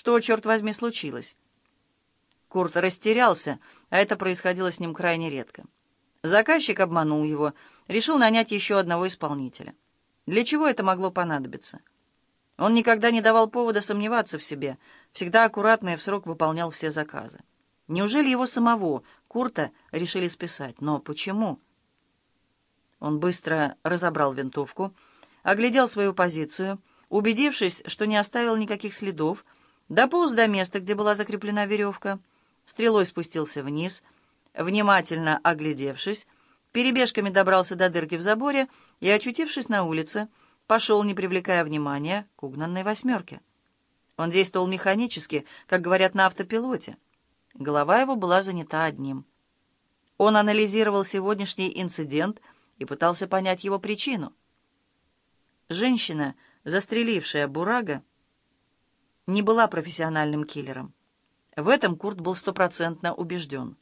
Что, черт возьми, случилось? Курт растерялся, а это происходило с ним крайне редко. Заказчик обманул его, решил нанять еще одного исполнителя. Для чего это могло понадобиться? Он никогда не давал повода сомневаться в себе, всегда аккуратно и в срок выполнял все заказы. Неужели его самого, Курта, решили списать? Но почему? Он быстро разобрал винтовку, оглядел свою позицию, убедившись, что не оставил никаких следов, дополз до места, где была закреплена веревка, стрелой спустился вниз, внимательно оглядевшись, перебежками добрался до дырки в заборе и, очутившись на улице, пошел, не привлекая внимания, к угнанной восьмерке. Он действовал механически, как говорят на автопилоте. Голова его была занята одним. Он анализировал сегодняшний инцидент и пытался понять его причину. Женщина, застрелившая Бурага, не была профессиональным киллером. В этом Курт был стопроцентно убежден.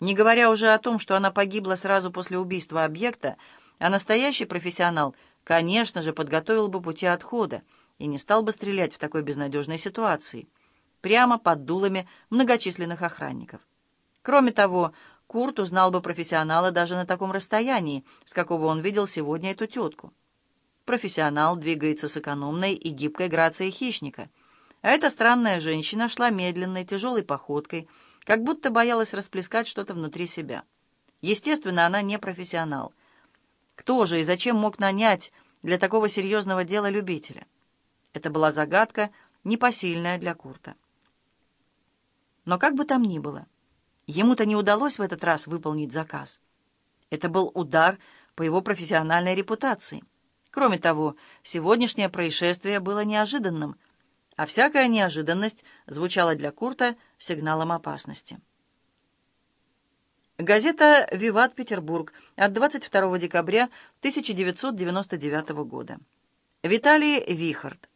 Не говоря уже о том, что она погибла сразу после убийства объекта, а настоящий профессионал — конечно же, подготовил бы пути отхода и не стал бы стрелять в такой безнадежной ситуации, прямо под дулами многочисленных охранников. Кроме того, Курт узнал бы профессионала даже на таком расстоянии, с какого он видел сегодня эту тетку. Профессионал двигается с экономной и гибкой грацией хищника, а эта странная женщина шла медленной, тяжелой походкой, как будто боялась расплескать что-то внутри себя. Естественно, она не профессионал — кто же и зачем мог нанять для такого серьезного дела любителя? Это была загадка, непосильная для Курта. Но как бы там ни было, ему-то не удалось в этот раз выполнить заказ. Это был удар по его профессиональной репутации. Кроме того, сегодняшнее происшествие было неожиданным, а всякая неожиданность звучала для Курта сигналом опасности. Газета «Виват Петербург» от 22 декабря 1999 года. Виталий Вихард.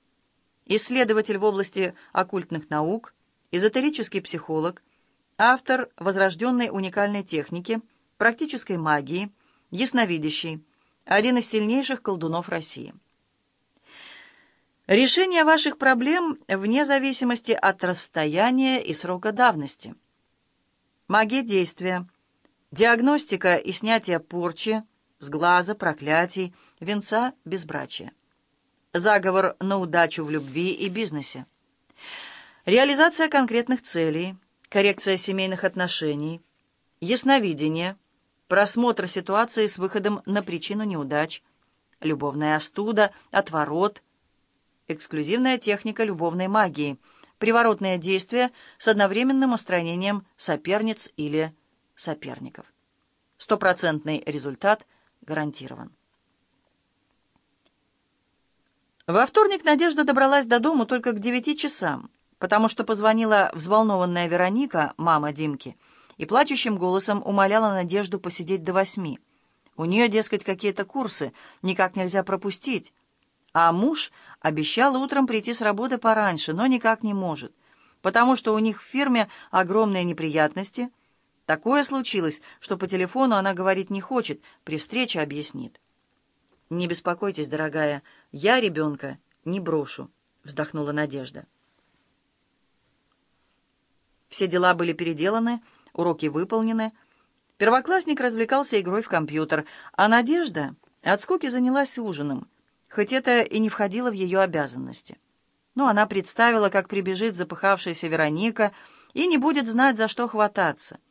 Исследователь в области оккультных наук, эзотерический психолог, автор возрожденной уникальной техники, практической магии, ясновидящий, один из сильнейших колдунов России. Решение ваших проблем вне зависимости от расстояния и срока давности. Магия действия – Диагностика и снятие порчи, сглаза, проклятий, венца, безбрачия. Заговор на удачу в любви и бизнесе. Реализация конкретных целей, коррекция семейных отношений, ясновидение, просмотр ситуации с выходом на причину неудач, любовная остуда, отворот, эксклюзивная техника любовной магии, приворотное действие с одновременным устранением соперниц или соперников. Стопроцентный результат гарантирован. Во вторник Надежда добралась до дому только к девяти часам, потому что позвонила взволнованная Вероника, мама Димки, и плачущим голосом умоляла Надежду посидеть до восьми. У нее, дескать, какие-то курсы, никак нельзя пропустить. А муж обещал утром прийти с работы пораньше, но никак не может, потому что у них в фирме огромные неприятности — Такое случилось, что по телефону она говорить не хочет, при встрече объяснит. «Не беспокойтесь, дорогая, я ребенка не брошу», — вздохнула Надежда. Все дела были переделаны, уроки выполнены. Первоклассник развлекался игрой в компьютер, а Надежда от скуки занялась ужином, хоть это и не входило в ее обязанности. Но она представила, как прибежит запыхавшаяся Вероника и не будет знать, за что хвататься —